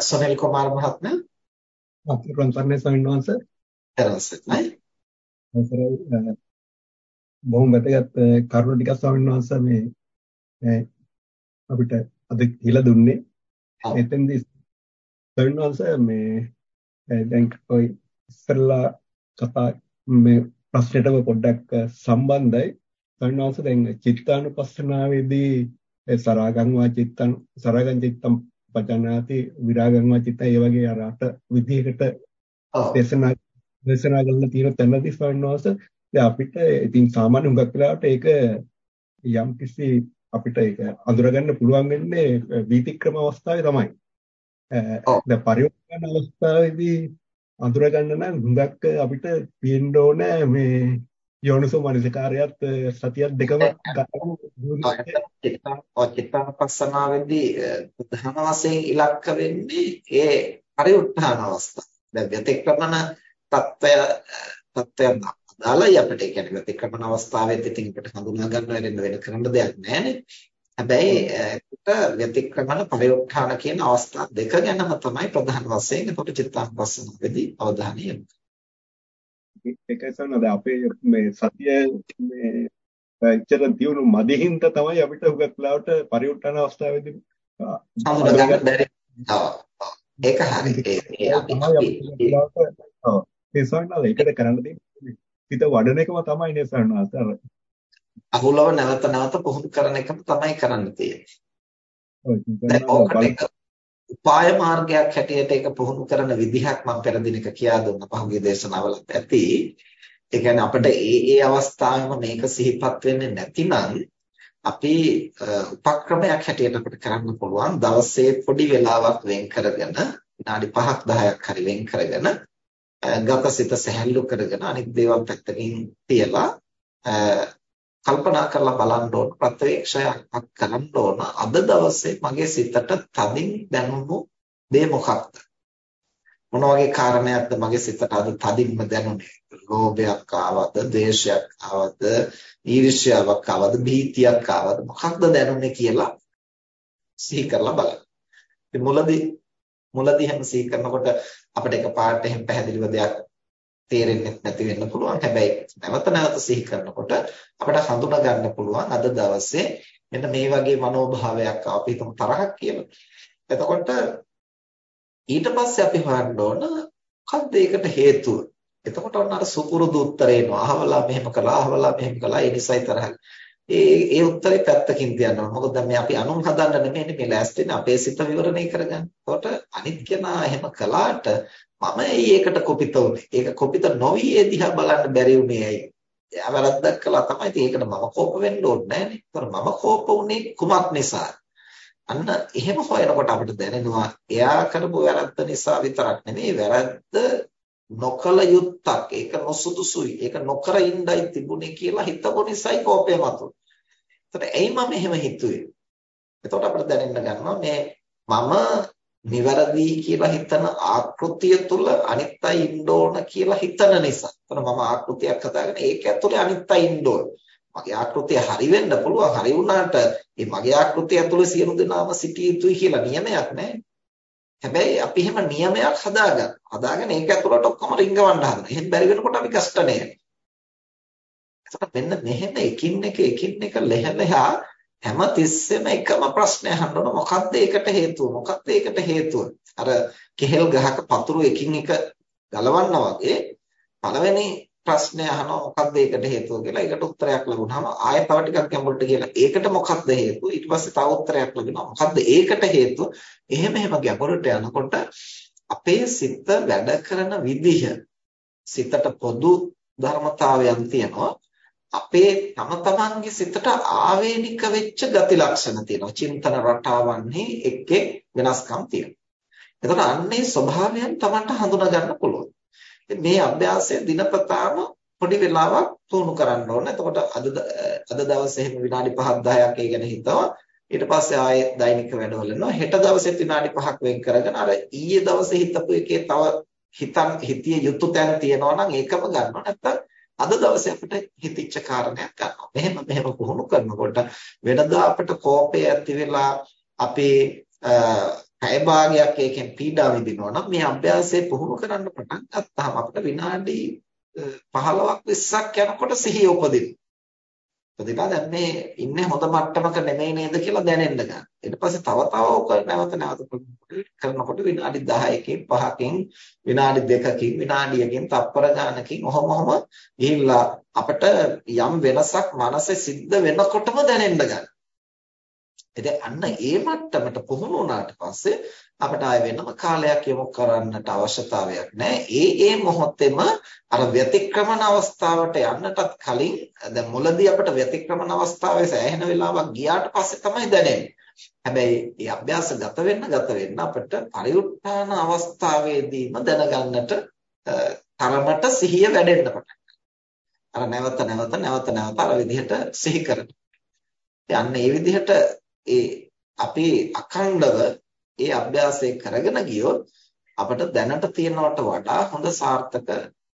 සොනෙල් කුමාර මහත්මයා. අතිරුවන් සර්ණේ ස්වාමීන් වහන්සේ. දරසයි අවසරයි බොහොම වැදගත් කරුණු ටිකක් ස්වාමීන් වහන්සේ මේ අපිට අද කියලා දුන්නේ. එතෙන්දී ස්වාමීන් වහන්සේ මේ දැන් ඔය ඉස්සෙල්ලා කතා මේ ප්‍රශ්නෙටම පොඩ්ඩක් සම්බන්ධයි. ස්වාමීන් වහන්සේ දැන් චිත්තානුපස්සනාවේදී සරාගං වා චිත්තං සරාගං චිත්තං පචනාති විරාගං වාචිත ඒ වගේ අර අට විදිහකට දේශනා දේශනා කරන්න තියෙන තැනදී ස්වාමීන් දැන් අපිට ඉතින් සාමාන්‍ය හුඟක් වෙලාවට ඒක යම් කිසි අපිට ඒක අඳුරගන්න පුළුවන් වෙන්නේ වීතික්‍රම අවස්ථාවේ තමයි. දැන් පරිවර්තන අවස්ථාවේදී අඳුරගන්න නම් හුඟක් අපිට තියෙන්න ඕන මේ යෝනිසෝ මනසිකාරයත් සතියත් දෙකම චිත්තාපස්සනාවේදී ප්‍රධාන වශයෙන් ඉලක්ක වෙන්නේ ඒ පරිඋත්ථාන අවස්ථාව. දැන් ගතෙක් කරන తত্ত্বය తত্ত্বයන් අදාළයි අපිට කියන්නේ ගතෙක් කරන අවස්ථාවෙත් ඉතින් අපිට හඳුනා ගන්න වෙන වෙන කරන්න දෙයක් නැහැනේ. හැබැයි ඒකට ව්‍යතික්‍රමන පරිඋත්ථාන කියන අවස්ථා දෙක ගැනම තමයි ප්‍රධාන වශයෙන් අපිට චිත්තාපස්සනාවේදී අවධානය යොමු ඒකයි සන්නද අපේ මේ සතිය මේ එච්චර දියුණු මදිහින්ද තමයි අපිට උගත් ලාවට පරිඋත්තරන අවස්ථාවේදී. ඒක හරි. ඒ සන්නද ඒකට කරන්න දෙන්නේ හිත වඩන එකම තමයි නේ සන්නද අර අහුලව නැවත නැවත පුහුණු කරන එකම තමයි කරන්න තියෙන්නේ. ඔව් උපාය මාර්ගයක් හැටියට ඒක පුහුණු කරන විදිහක් මම පෙර දිනක කියා දුන්නා පහුගිය දේශනාවලත් ඇති. ඒ කියන්නේ අපිට ඒ ඒ අවස්ථාවෙම මේක සිහිපත් වෙන්නේ නැතිනම් අපි උපක්‍රමයක් හැටියට අපිට කරන්න පුළුවන් දවසේ පොඩි වෙලාවක් වෙන් කරගෙන විනාඩි 5ක් 10ක් හරි වෙන් කරගෙන ගතසිත සැහැල්ලු කරගෙන අනිත් දේවල් පැත්තකින් තියලා කල්පනා කරලා බලන්න ඕන ප්‍රත්‍යක්ෂයක් කරන්න ඕන. අද දවසේ මගේ සිතට තදින් දැනුණු දේ මොකක්ද? මොන වගේ කාරණයක්ද මගේ සිතට අද තදින්ම දැනුනේ? ලෝභයක් ආවද? ද්වේෂයක් ආවද? ඊර්ෂ්‍යාවක් ආවද? භීතියක් ආවද? මොකක්ද දැනුනේ කියලා සිහි කරලා බලන්න. ඉතින් මුලදී මුලදී හැම සිහි කරනකොට අපිට එකපාරට එහෙම පැහැදිලිව දෙයක් තේරෙන්නේ නැති වෙන්න පුළුවන්. හැබැයි නැවත නැවත සිහි කරනකොට අපිට හඳුනා ගන්න පුළුවන් අද දවසේ මෙන්න මේ වගේ මනෝභාවයක් අපි හිතමු තරහක් කියලා. එතකොට ඊට පස්සේ අපි හොයන්න ඕන මොකක්ද ඒකට හේතුව? එතකොට ඔන්න අර සුපුරුදු උත්තරේ එනවා. අහවලා මෙහෙම කළා, අහවලා මෙහෙම කළා. ඒ නිසයි තරහ. ඒ ඒ උත්තරේ පැත්තකින් තියන්න ඕන. මොකද දැන් මේ අපි අනුන් හදන්න නෙමෙයි මේ ලෑස්තිනේ අපේ සිත විවරණය කරගන්න. එතකොට අනිත් කෙනා එහෙම කළාට මම ඇයි ඒකට කොපිත උනේ? ඒක කොපිත නොවි ඒ දිහා බලන්න බැරි උනේ ඇයි? එයා වැරද්දක් කළා තමයි. ඉතින් ඒකට මම කෝප වෙන්න ඕනේ නෑනේ. ඒතර මම කෝප උනේ කුමක් නිසා? අන්න එහෙම හොයනකොට අපිට දැනෙනවා එයා කරපු වැරද්ද නිසා විතරක් නෙමෙයි වැරද්ද නොකල යුත්තක්. ඒක නොසුදුසුයි. ඒක නොකර ඉඳයි තිබුණේ කියලා හිතපු නිසායි කෝපය මතුනේ. ඒතර ඇයි මම එහෙම හිතුවේ? එතකොට අපිට දැනෙන්න ගන්නවා මේ මම නිවැරදි කියලා හිතන ආකෘතිය තුල අනිත් අය ඉන්න ඕන කියලා හිතන නිසා. එතන මම ආකෘතියක් හදාගෙන ඒක ඇතුලේ අනිත් අය ඉන්න ඕන. මගේ ආකෘතිය හරි වෙන්න පුළුවන්. හරි වුණාට මේ මගේ ආකෘතිය ඇතුලේ සියලු දෙනාම සිටිය යුතුයි කියලා නියමයක් නැහැ. හැබැයි අපි එහෙම නියමයක් හදාගන්න. හදාගෙන ඒක ඇතුළට ඔක්කොම රිංගවන්න හදනවා. එහෙන් බැරි වෙනකොට අපි කෂ්ට එතකොට මෙන්න මෙහෙම එකින් එක එකින් එක ලෙහලහා හැම තිස්සෙම එකම ප්‍රශ්නය අහන්න ඕන මොකක්ද ඒකට හේතුව? මොකක්ද ඒකට හේතුව? අර කෙහෙල් ගහක පතුරු එකින් එක ගලවන්නා වගේ පළවෙනි ප්‍රශ්නය අහනවා මොකක්ද ඒකට හේතුව කියලා ඒකට උත්තරයක් ලැබුණාම ආයෙ තව ටිකක් ගැඹුරට කියලා ඒකට මොකක්ද හේතුව? ඊට පස්සේ තව උත්තරයක් ලැබෙනවා මොකක්ද ඒකට හේතුව? එහෙම එහෙම ගැඹුරට යනකොට අපේ සිත වැඩ කරන විදිහ සිතට පොදු ධර්මතාවයන් තියෙනවා. අපේ තම තමන්ගේ සිතට ආවේනික වෙච්ච ගති ලක්ෂණ තියෙනවා. චින්තන රටාවන්හි එක් එක් වෙනස්කම් තියෙනවා. එතකොට අන්නේ ස්වභාවයන් තමන්ට හඳුනා ගන්න පුළුවන්. මේ අභ්‍යාසය දිනපතාම පොඩි වෙලාවක් පුහුණු කරන්න ඕන. එතකොට අද අද දවසේ එහෙම විනාඩි 5ක් 10ක් ඒ ගැන හිතවා ඊට පස්සේ ආයේ දෛනික වැඩවල යනවා. හෙට දවසෙත් විනාඩි 5ක් වෙන් කරගෙන අර ඊයේ දවසේ හිතපු එකේ තව හිතන් හිතිය යුතු තැන් තියෙනවා නම් ඒකම ගන්නවා. නැත්තම් අද දවසේ අපිට හිතිච්ච කාරණයක් ගන්නවා. මෙහෙම මෙහෙම පුහුණු කරනකොට වෙනදා අපිට කෝපය ඇති වෙලා අපේ පැය භාගයක් ඒකෙන් පීඩා විඳිනවා නම් මේ අභ්‍යාසය පුහුණු කරන්න පටන් ගත්තාම අපිට විනාඩි 15ක් 20ක් යනකොට සිහිය උපදිනවා. උපදිනවා දැන් මේ ඉන්නේ හොඳ මට්ටමක නෙමෙයි නේද කියලා දැනෙන්න ගන්න. ඊට පස්සේ තව තව ඔක නැවත නැවත කරනකොට විනාඩි 10කින් 5කින් විනාඩි 2කින් විනාඩියකින් තප්පර ගානකින් ඔහොම ඔහොම ගිහිල්ලා අපිට යම් වෙනසක් මනසේ සිද්ධ වෙනකොටම දැනෙන්න ගන්න. ඉතින් අන්න ඒ මට්ටමට පුහුණු වුණාට පස්සේ අපට ආය වෙනම කාලයක් යොමු කරන්නට අවශ්‍යතාවයක් නැහැ. ඒ ඒ මොහොතේම අර ව්‍යතික්‍රමන අවස්ථාවට යන්නටත් කලින් දැන් මුලදී අපට ව්‍යතික්‍රමන අවස්ථාවේ සෑහෙන වෙලාවක් ගියාට පස්සේ තමයි දැනෙන්නේ. හැබැයි මේ අභ්‍යාස ගත වෙන්න ගත වෙන්න අපට පරිඋත්ථාන අවස්ථාවේදීම දැනගන්නට තරමට සිහිය වැඩෙන්න පටන් අර නැවත නැවත නැවත නැවත අර විදිහට සිහි කරනවා. යන්න මේ විදිහට ඒ අපේ අඛණ්ඩව ඒ අභ්‍යාසය කරගෙන ගියොත් අපට දැනට තියෙනවට වඩා හොඳ සාර්ථක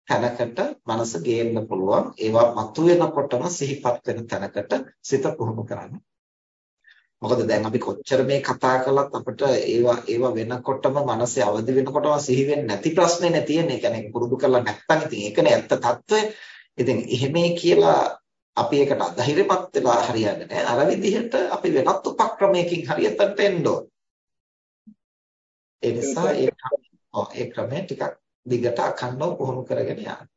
තැනකට මනස ගේන්න පුළුවන් ඒවා මතුවෙනකොටම සිහිපත් වෙන තැනකට සිත පුහුණු කරන්න. මොකද දැන් අපි කොච්චර මේ කතා කළත් අපිට ඒවා ඒවා වෙනකොටම මනසේ අවදි වෙනකොටම සිහි වෙන්නේ නැති ප්‍රශ්නේ නේ තියෙන්නේ. කියන්නේ පුරුදු කරලා නැත්තම් ඉතින් ඒකනේ ඇත්ත తত্ত্বය. ඉතින් එහෙමයි කියලා අපි ඒකට අධෛර්යමත් වෙලා හරියන්නේ නැහැ. අර විදිහට අපි වෙනත් උපක්‍රමයකින් හරියටට එන්න ඕන. ඒ නිසා ඒ ඒ ක්‍රමය ටිකක් දිගට අඛණ්ඩව පුහුණු කරගෙන යන්න.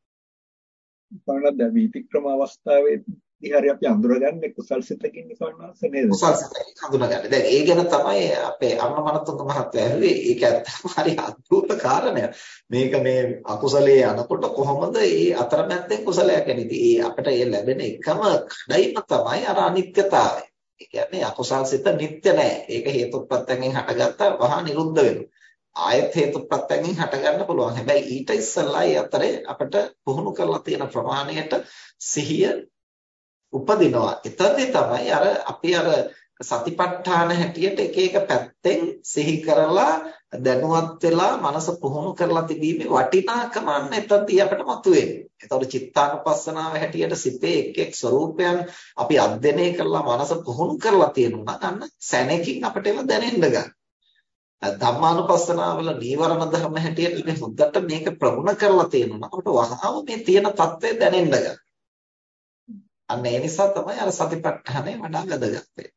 බලන්න දැන් විතික්‍රම අවස්ථාවේදී හරි අපි අඳුරගන්නේ කුසල් සිතකින් නිසානස නේද? කුසල් සිතකින් අඳුරගන්නේ. දැන් ඒ ගැන තමයි අපේ අම්මමනතුංග මහත්තයා ඇහුවේ. ඒක ඇත්තම හරි අద్భుත කාරණයක්. මේක මේ අකුසලයේ යනකොට කොහොමද මේ අතරමැද්දෙන් කුසලයක් එන්නේ? ඉතින් ඒ අපිට ඒ ලැබෙන එකම කඩයිම තමයි අර අනිත්‍යතාවය. ඒ කියන්නේ අකුසල් සිත නිට්ටය නෑ. ඒක හේතුප්‍රත්‍යයෙන් හටගත්තා වහා නිරුද්ධ වෙනවා. ආයත් හේතුප්‍රත්‍යයෙන් හට ගන්න පුළුවන්. හැබැයි ඊට ඉස්සෙල්ලා ඒ අතරේ අපිට පුහුණු කරලා තියෙන ප්‍රමාණයට සිහිය උපදිනවා. එතනදී තමයි අර අපි අර සතිපට්ඨාන හැටියට එක එක පැත්තෙන් සිහි කරලා දැනුවත් වෙලා මනස පුහුණු කරලා තිබීමේ වටිනාකම අන්න එතනදී අපිට මතුවෙන්නේ. එතකොට චිත්තානුපස්සනාව හැටියට සිතේ එක් එක් ස්වરૂපයන් අපි අධ්‍යයනය කරලා මනස පුහුණු කරලා තියෙනවා නම් අන්න සැනකින් අපිට ඒවා දැනෙන්න ගන්නවා. ධම්මානුපස්සනාවල නීවරණ ධර්ම හැටියට මේ හොද්දට මේක ප්‍රගුණ කරලා තියෙනවා. අපිට වහාම මේ තියෙන தත්ත්වය දැනෙන්න ගන්න. අන්න ඒ නිසා තමයි අර සතිපට්ඨානය වඩා වැදගත් වෙන්නේ.